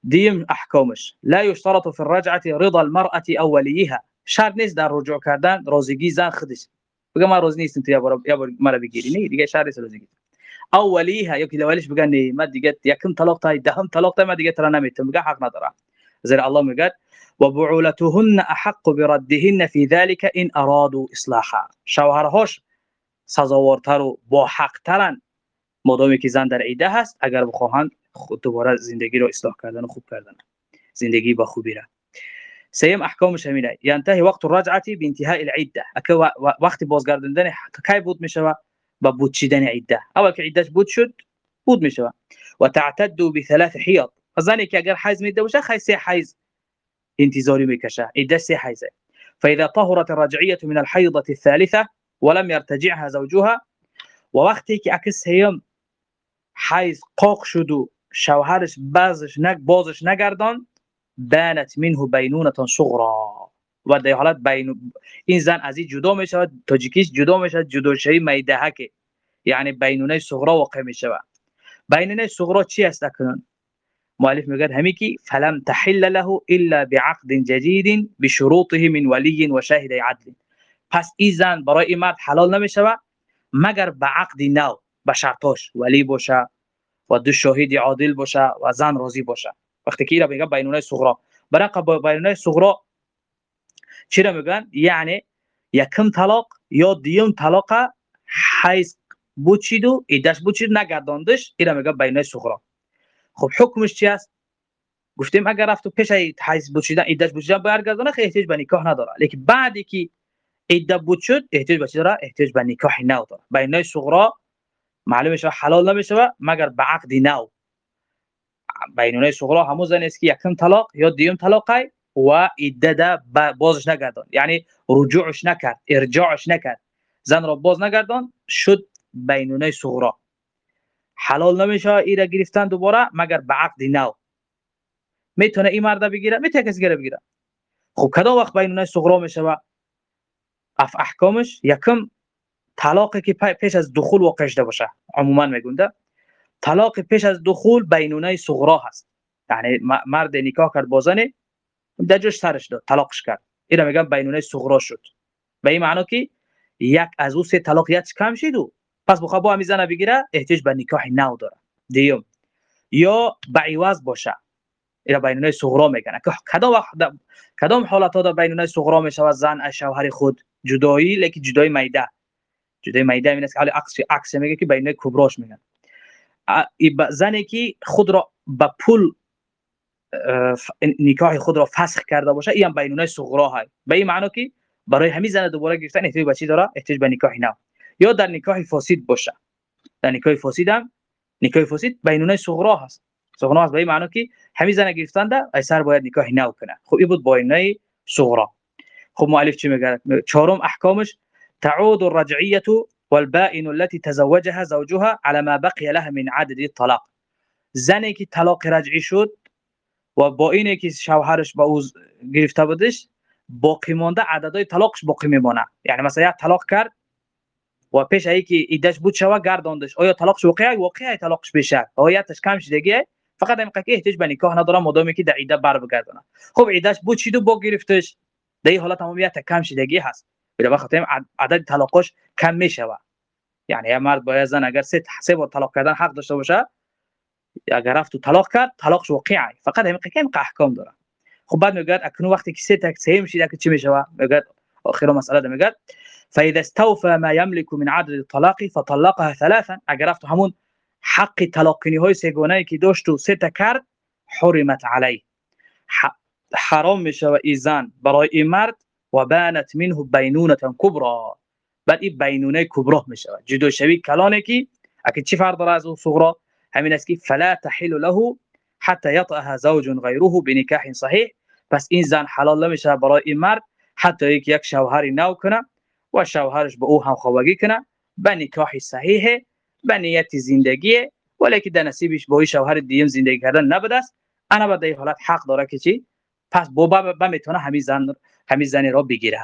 دیم احکامش لا يشترط في الرجعة رضا المرأة أو وليها شرط نیست در رجوع کردن راضیگی زن خودش بگه من راضی نیستم تو یا بار یا مرا بگیری نه شرط نیست راضیگی أو ولیها یا که ولیش بگه نه من دیگه یکم طلاق تا دهم طلاق تا من دیگه ترا نمیتونم بگه حق نداره زیر الله میگه و بعولتهن أحق بردهن في ذلك إن أرادوا إصلاحا. شوهرهاش سزاوارتر و با حق ترن. مادامی که زن در عیده هست. اگر بخواهند خود دوباره زندگی رو اصلاح کردن و خوب کردن. زندگی با خوبی را. سیم احکامش همینه. ینتهی وقت الرجعه بانتهاء العده. اكو وقت بازگرداندن کی بود میشه با بود چیدن عده. اول که عدهش بود شد بود میشه و تعتد بثلاث حیض زنی که اگر حیض میده باشه خیلی سه حیض انتظاری میکشه. عده سه حیضه. فاذا طهرت الرجعيه من الحيضه الثالثه ولم يرتجعها زوجها. ووقتی که اکس هیم حیض قاق شد و شوهرش بازش نگ بازش نگردان بانت منه بینونه صغرا. و در حالت بین این زن از این جدا می شود تاجیکیش جدا می شود جداشوی میدهکه. یعنی بینونه صغرا واقع می شود بینونه صغرا چی است اکنون؟ مؤلف میگه همی کی فلم تحل له الا بعقد جدید بشروطه من ولی و شاهد عدل. پس این زن برای این مرد حلال نمیشه مگر به عقد نو به شرطاش ولی باشه. و دو شاهد عادل باشه و زن راضی باشه. وقتی که اینا میگن بینونه صغرا. برای بینونه صغرا را میگن؟ یعنی یکم طلاق یا دیم طلاق حیث بوچید و ایدش بوچید نگرداندش اینا میگن بینونه صغرا. خب حکمش چی است گفتیم اگر رفت و پیش حیث بوچیدن ایدش بوچیدن برگردانه خیلی احتیاج به نکاح نداره. لیکن بعدی که ایده بود شد احتیاج به چی داره؟ احتیاج به نکاح نو داره. بینونه صغرا معلوم میشه حلال نمیشه مگر به عقد نو بینونه صغرا همون زن است که یکم طلاق یا دیم طلاق و عده بازش نگردان. یعنی رجوعش نکرد ارجاعش نکرد. زن را باز نگردان شد بینونه صغرا حلال نمیشه ایره گرفتن دوباره مگر به عقد نو می‌تونه این مرد بگیره می‌تونه کسی گره بگیره. خب کدا وقت بینونه صغرا میشه اف احکامش یکم طلاقی که پیش از دخول واقع شده باشه. عموما میگونده طلاق پیش از دخول بینونه صغرا هست. یعنی مرد نکاح کرد با زن در سرش داد طلاقش کرد. اینا میگن بینونه صغرا شد. به این معنی که یک از او سه طلاقیت کم شد و پس بخواه با زن بگیره احتیاج به نکاح نو داره. دیم یا عوض باشه. اینا بینونه صغرا میگن. که کدام وقت کدام حالت ها در بینونه صغرا میشه زن از شوهر خود. جدایی لیکن جدای میده. جدای میده این است که حال عکس عکس میگه که بینونه کبراش میگن. زنی که خود را به پول نکاح خود را فسخ کرده باشه این بینونه صغرا های. به این معنی که برای همین زن دوباره گرفتن احتیاج به چی داره؟ احتیاج به نکاح نو یا در نکاح فاسد باشه. در نکاح فاسد هم نکاح فاسد بینونه صغرا هست. صغرا هست به این معنی که همین زن گرفتن ده ایسر باید نکاح نو کنه. خب این بود بینونه صغرا. خب مؤلف چی میگه؟ چهارم احکامش تعود الرجعيه والبائن التي تزوجها زوجها على ما بقي لها من عدد الطلاق. زنی که طلاق رجعی شد و با اینه که شوهرش با او گرفته بودش باقی مانده عددهای طلاقش باقی میمونه. یعنی مثلا یک طلاق کرد و پیش ای که ایدش بود شوه گرداندش. آیا طلاقش واقعی واقعی طلاقش بشه آیتش کم شده فقط این که احتیاج به نکاح نداره مادامی که در عیده بر بگردونه خب عیدش بود چیدو با گرفتش؟ در این حالت تمامیت کم شدگی هست. به بخاطر عدد طلاقش کم میشه یعنی یه مرد باید زن اگر سه سه بار طلاق کردن حق داشته باشه اگر رفت و طلاق کرد طلاقش واقعی فقط همین که احکام داره خب بعد میگه اکنون وقتی که سه تک سه میشه که چی میشه میگه آخر مسئله میگه فإذا استوفى ما يملك من عدد الطلاق فطلقها ثلاثا. اگر رفت همون حق طلاق کنی های سگانه که داشت و سه تا کرد حرمت علی حرام میشه و ایزان برای این مرد و بانت منه بینونه کبرى بعد این بینونه کبرا میشه. جدا شوی کلانه کی؟ اگه چی از اون صغرا؟ همین است که فلا تحل له حتى يطأها زوج غيره بنکاح صحیح. پس این زن حلال نمیشه برای این مرد. حتی یک یک شوهری نو کنه و شوهرش به او هم خواگی کنه. به نکاح صحیح به نیت زندگی. ولی در نصیبش با شوهر دیم زندگی کردن نبود است. انا به حالت حق داره که چی؟ پس بابا می‌تونه همین زن همین زنی را بگیره.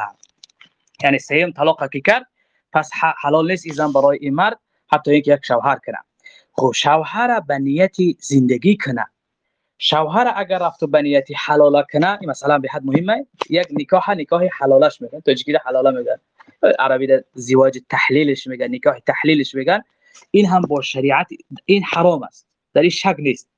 یعنی سیم طلاق کی کرد پس حلال نیست ایزن برای این مرد حتی اینکه یک شوهر کنه. خب شوهر به نیت زندگی کنه. شوهر اگر رفت به نیت حلال کنه این مثلا به حد مهمه. یک نکاح نکاح حلالش میگن. تاجیکی حلاله میگن. عربی ده زواج تحلیلش میگن نکاح تحلیلش میگن. این هم با شریعت این حرام است. در این شک نیست.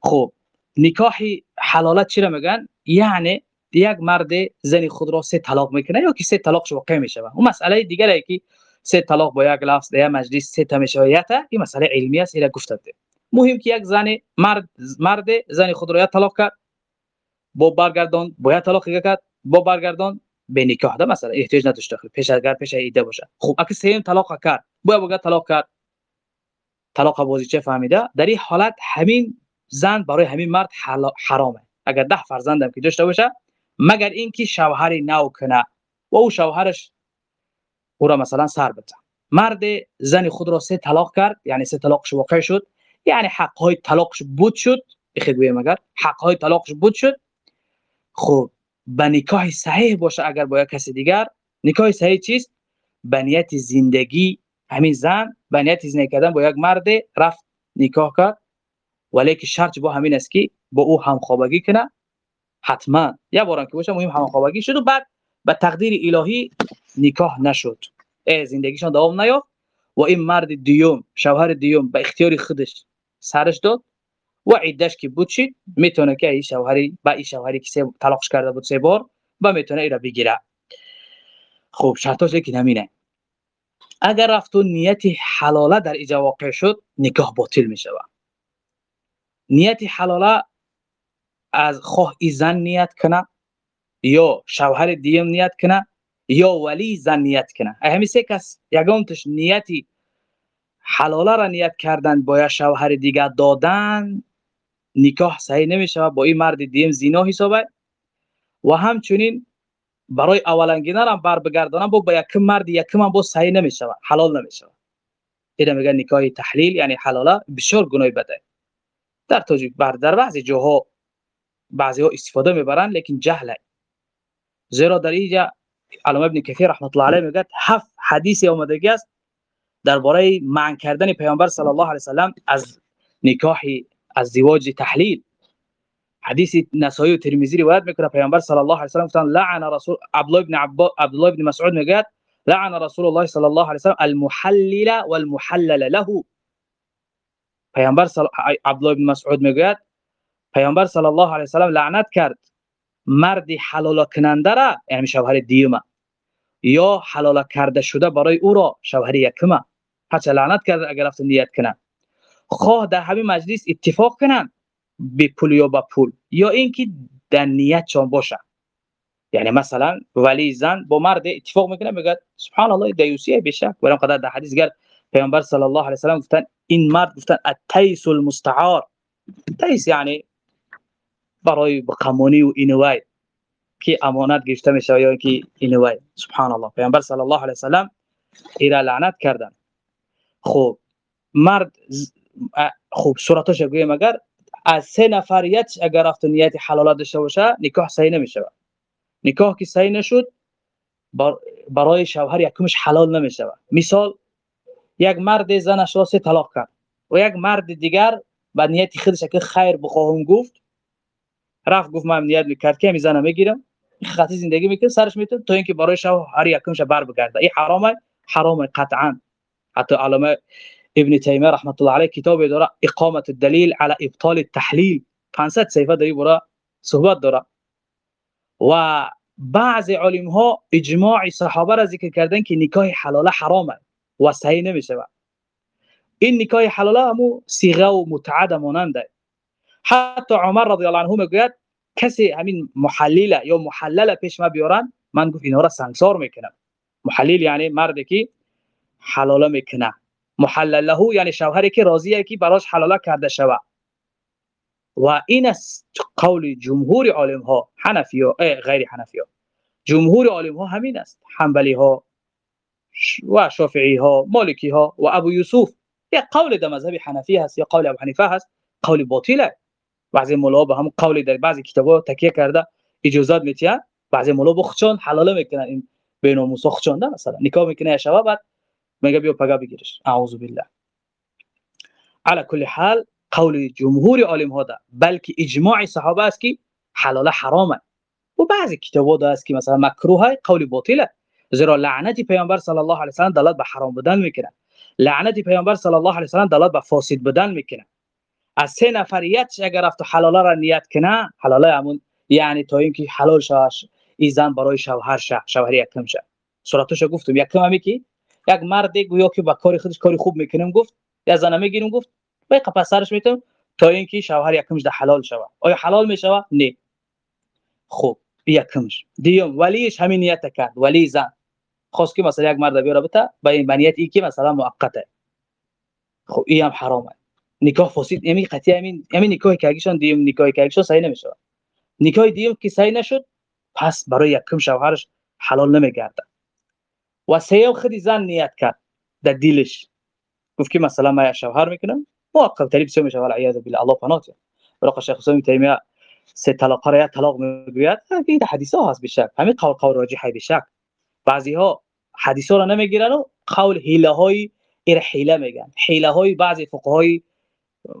خب نکاح حلالت چی میگن؟ یعنی یک مرد زنی خود را سه طلاق می‌کنه یا که سه طلاقش واقع میشه اون مسئله دیگه که سه طلاق با یک لفظ در مجلس سه تا میشه این مسئله علمی است اینا گفته مهم که یک زن مرد مرد زن خود را طلاق کرد با برگردان باید طلاق کرد با برگردان به نکاح. ده مثلا احتیاج نداشته پیش اگر پیش ایده باشه. خب اگه سیم طلاق کرد باید بگه طلاق کرد. طلاق بازی چه فهمیده؟ در این حالت همین زن برای همین مرد حرامه. اگر ده فرزندم که داشته باشه مگر اینکه شوهری نو کنه و او شوهرش او را مثلا سر بده. مرد زن خود را سه طلاق کرد یعنی سه طلاقش واقع شد. یعنی حق های طلاقش بود شد. بخیر مگر حق های طلاقش بود شد. خب به نکاح صحیح باشه اگر با یک کسی دیگر. نکاح صحیح چیست؟ به نیت زندگی. همین زن به نیت زندگی کردن با یک مرد رفت نکاح کرد. ولی که شرط با همین است که با او همخوابگی کنه. حتما. یا بارم که باشه مهم همخوابگی. شد و بعد به تقدیر الهی نکاح نشد. زندگیشان دوام نیافت. و این مرد دیوم شوهر دیوم به اختیار خودش سرش داد. و عدش که بود شید می‌تونه که این شوهری با این شوهری که طلاقش کرده بود سه بار با می‌تونه ایرا بگیره. خب شرطاش که نمینه. اگر رفت و نیت حلاله در ایجا واقع شد نکاح باطل میشه نیت حلاله از خواه ای زن نیت کنه یا شوهر دیم نیت کنه یا ولی زن نیت کنه. همین سه کس یگانتش نیتی حلاله را نیت کردن با شوهر دیگر دادن نکاح صحیح نمیشه با این مرد دیم زینا حسابه. و همچنین برای اولنگینه را بر بگردانم با یک مرد یکم هم با صحیح نمیشه حلال نمیشه اینا میگن نکاح تحلیل یعنی حلاله بسیار گناه بده. در توجیه بر در بعضی جاها بعضی ها استفادة میبرن لیکن جهل زیرا در اینجا علامة ابن کثیر رحمت الله علیه میگه هفت حدیث اومدگی است درباره منع کردن پیامبر صلی الله علیه و از نکاح الزواج تحلیل. حديث نسائي و ترمذي روایت میکنه پیامبر صلی الله علیه و سلم گفتن لعن رسول عبد الله بن عباس عبد الله بن مسعود میگه لعن رسول الله صلی الله علیه و سلم المحلل والمحلل له. پیامبر صلی عبد الله بن مسعود میگه پیامبر صلی الله علیه و لعنت کرد مرد حلال کننده را یعنی شوهر دیومه یا حلال کرده شده برای او را شوهر یکمه هرچه لعنت کرد اگر رفت نیت کنه خواه در همین مجلس اتفاق کنن به پول یا با پول یا اینکه در نیت چون باشه یعنی مثلا ولی زن با مرد اتفاق می‌کنه میگه سبحان الله دیوسیه بشه ولم قدر در حدیث گل پیامبر صلی الله علیه و سلم گفتن این مرد گفتن التیس المستعار تیس یعنی برای قمونی و اینوای که امانت گرفته میشه یا که اینوای سبحان الله پیامبر صلی الله علیه و سلم ایرا لعنت کردن. خب مرد خب صورتش گویم اگر از سه نفریت اگر رفت نیت حلال داشته باشه نکاح صحیح نمیشه. نکاح که صحیح نشد برای شوهر یکمش حلال نمیشه. مثال یک مرد زنش را سه طلاق کرد و یک مرد دیگر با نیت خودش که خیر بخواهم گفت رفت گفت من نیت می‌کرد که می‌زنم می‌گیرم. خاطی زندگی می‌کنه سرش میتون تا اینکه برای شوهر یکمش بر بگرده. این حرامه حرامه قطعا. حتی علامه ابن تیمیه رحمت الله علیه کتاب داره اقامت الدلیل على ابطال التحلیل. 500 صفحه داری برا صحبت داره. و بعض علم ها اجماع صحابه را ذکر کردن که نکاح حلاله حرامه و صحیح نمیشه این نکاح حلاله همو صیغه و متعد ماننده. حتی عمر رضی الله عنه میگوید کسی همین محلل یا محلل پیش ما بیارن من گفت اینا را سنگسار میکنم محلل یعنی مردی که حلاله میکنه محلل له یعنی شوهری که راضیه که براش حلاله کرده شوه. و این است قول جمهور عالم ها حنفی ها غیر حنفی ها جمهور عالم ها همین است. حنبلی ها و شافعی ها مالکی ها و ابو یوسف. یا قول در مذهب حنفی هست یا قول ابو حنیفه هست قول باطله. بعضی مولا به هم قول در بعضی کتابا تکیه کرده اجازت میتیه بعضی مولا بخچان حلاله می‌کنن این بیناموس خچانده مثلا. نکاح می‌کنه شباب بعد میگه بیا پگا بگیرش. اعوذ بالله. على كل حال قول جمهور عالم ها ده. بلکه اجماع صحابه است که حلال حرامه. و بعضی کتابا ده است که مثلا مکروه قول باطله. زیرا لعنت پیامبر صلی الله علیه و سلم دلالت به حرام بودن می‌کنه. لعنت پیامبر صلی الله علیه و سلم دلالت به فاسد بودن می‌کنه. از سه نفر یکش اگر رفت حلاله را نیت کنه حلاله همون یعنی تا اینکه حلال شوش این زن برای شوهر شه شوهر یکم شه. صورتش گفتم. یکم همی که یک مرد گویا که با کار خودش کاری خوب می‌کنم گفت یا زنه می‌گیرم گفت وای قفسرش میتم تا اینکه شوهر یکمش ده حلال شوه. آیا حلال می‌شوه؟ نه. خوب یکمش دیوم ولیش همین نیت کرد. ولی زن. خواست که مثلا یک مرد بیاره بتا با این بنیت ای که مثلا موقته. خب این هم حرامه. نکاح فاسد یعنی قطعی همین همین نکاحی که اگیشون دیم نکاحی که اگیشون صحیح نمیشه. نکاح دیم که صحیح نشد پس برای یکم شوهرش حلال نمیگرده و سیو خودی زن نیت کرد در دلش گفت که مثلا ما شوهر می‌کنم موقع تریب سو میشه ولی عیاذ بالله. الله پناه برای شیخ حسین تیمیه سه طلاق را طلاق می‌گوید. این حدیث ها هست بشک همین قول قول راجح بشک بعضی ها حدیث ها را نمی‌گیرن و قول حیله های ایر حیله میگن. حیله های بعضی فقهای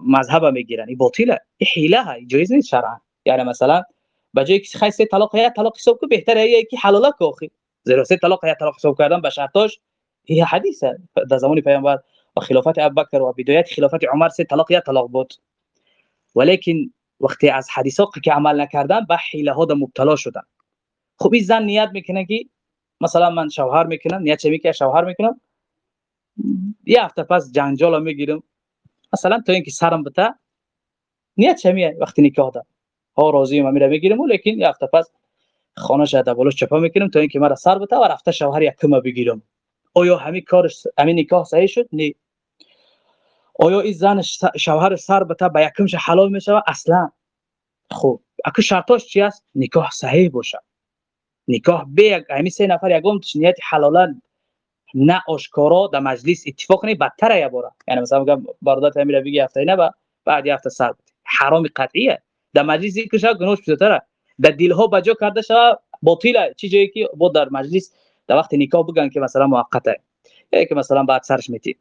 مذهب می‌گیرن. این باطله این حیله جایز نیست شرعا. یعنی مثلا بجای که خیلی سه طلاق یا طلاق حساب که بهتره. یکی حلاله که اخی زیرا سه طلاق یا طلاق حساب کردن به شرطاش. این حدیثه. در زمان پیامبر و خلافت ابوبکر و بدایت خلافت عمر سه طلاق یا طلاق بود. ولیکن وقتی از حدیثا که عمل نکردن به حیله ها مبتلا شدن. خب این زن نیت می‌کنه که مثلا من شوهر می‌کنم. نیت چه می‌کنه؟ شوهر می‌کنم. یه هفته پس جنجال می‌گیرم. مثلا تا اینکه سرم بته نیت چه میه وقتی نکاح دارم ها راضی ما میره بگیرم لیکن یه هفته پس خانه شده بالاش چپا می‌کنم تا اینکه مرا سر بته و رفته شوهر یکم بگیرم. آیا همین کارش همین نکاح صحیح شد؟ نه. آیا این زن شوهر سر بته به یکمش حلال میشه اصلا. خب. اگه شرطاش چی است؟ نکاح صحیح باشه. نکاح به همین سه نفر یگام نیت حلالا نه آشکارا در مجلس اتفاق نه بدتر یا باره یعنی مثلا میگم باردات امیر بگی هفته نه بعد هفته سر حرام قطعیه. در مجلس یک شب گناهش بیشتره در دل ها بجا کرده شود باطله جایی که بود در مجلس در وقت نکاح بگن که مثلا موقته. یا که مثلا بعد سرش میتی.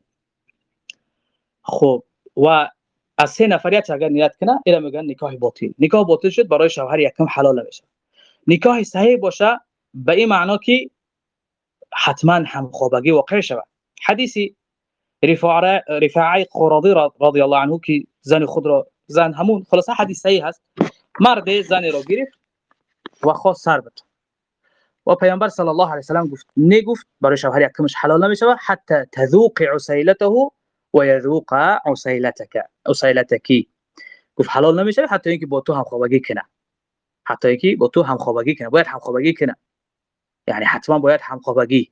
خب و از سه نفریت اگر نیت کنه اینا میگن نکاح باطل. نکاح باطل شد برای شوهر یکم حلال نمیشه. نکاح صحیح باشه به این معنا که حتما هم خوابگی واقع شود. حدیثی رفاعه رفاعه رضی الله عنه که زن خود را زن همون خلاصه حدیث صحیح هست. مرد زن را گرفت و خواست سر بده. و پیامبر صلی الله علیه و گفت نگفت برای شوهر یکمش حلال نمیشه حتی تذوق عسیلته و یذوق عسیلتک عسیلتکی. گفت حلال نمیشه حتی اینکه با تو هم خوابگی کنه. حتی اینکه با تو هم خوابگی کنه. باید هم خوابگی کنه. یعنی حتما باید هم خوابگی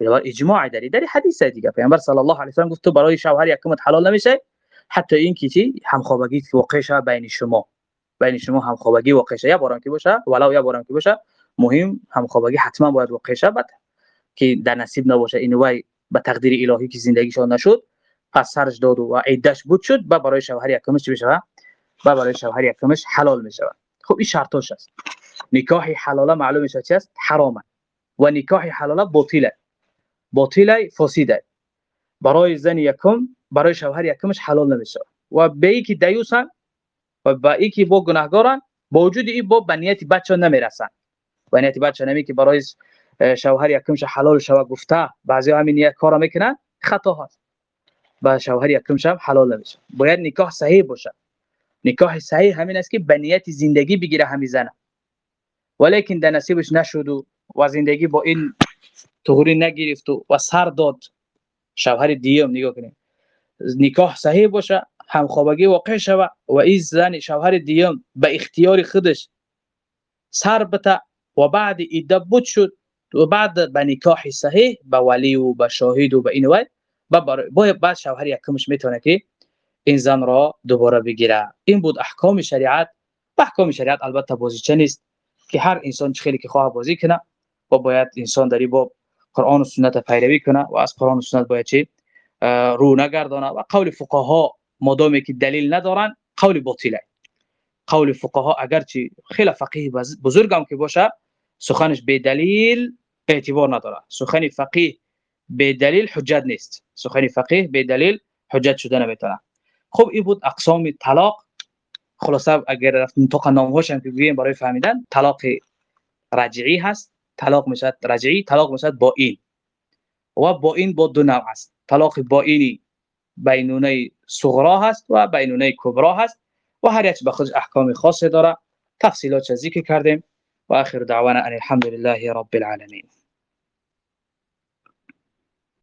بنابر اجماع داری در حدیث دیگه. پیامبر صلی الله علیه و سلم گفت تو برای شوهر یکمت حلال نمیشه. حتی این کی چی؟ همخوابگی واقع شه بین شما. بین شما همخوابگی واقع شه. یا باران که باشه؟ ولو یا باران که باشه؟ مهم همخوابگی حتما باید واقع شه. بعد که در نصیب نباشه. این وای به تقدیر الهی که زندگیشون نشد. پس سرش داد و عیدش بود شد. با برای شوهر یکمش چی بشه با برای شوهر یکمش حلال میشه. خب این شرطش است. نکاح حلاله معلومه چی است؟ حرامه. و نکاح حلاله باطله. باطله فاسده. برای زن یکم برای شوهر یکمش حلال نمیشه. و به اینکه دیوسن و با اینکه با گناهگارن با وجود این با بنیت بچه نمی‌رسن. بنیت بچه نمی که برای شوهر یکمش حلال شوه گفته بعضی همین یک کارا می‌کنن خطا هست. با شوهر یکمش هم حلال نمیشه. باید نکاح صحیح باشه. نکاح صحیح همین است که بنیت زندگی بگیره همین زن ولیکن در نصیبش نشد و, و زندگی با این طوری نگرفت و سر داد. شوهر دیم نگاه کنید نکاح صحیح باشه همخوابگی واقع شوه و این زن شوهر دیم به اختیار خودش سر بته و بعد ایده بود شد و بعد به نکاح صحیح به ولی و به شاهد و به این وای باید بعد شوهر یکمش می‌تونه که این زن را دوباره بگیره. این بود احکام شریعت. احکام شریعت البته بازیچه نیست که هر انسان خیلی که خواه بازی کنه. و باید انسان در با قرآن و سنت پیروی کنه و از قرآن و سنت باید چی؟ رو نگردانه. و قول فقها مدامی که دلیل ندارن قول باطله قول فقها اگرچه خیلی فقیه بزرگ هم که باشه سخنش به دلیل اعتبار نداره. سخن فقیه به دلیل حجت نیست. سخن فقیه به دلیل حجت شده نمی‌تونه خب این بود اقسام طلاق. خلاصه اگر رفتیم تو نام هاش هم که برای فهمیدن طلاق رجعی هست. طلاق میشه رجعی طلاق میشه با این. و با این با دو نوع است. طلاق با اینی بینونه صغرا هست و بینونه کبرا هست و هر یک به خودش احکام خاصی داره. تفصیلات ذکر کردیم. و آخر دعوانا ان الحمد لله رب العالمین.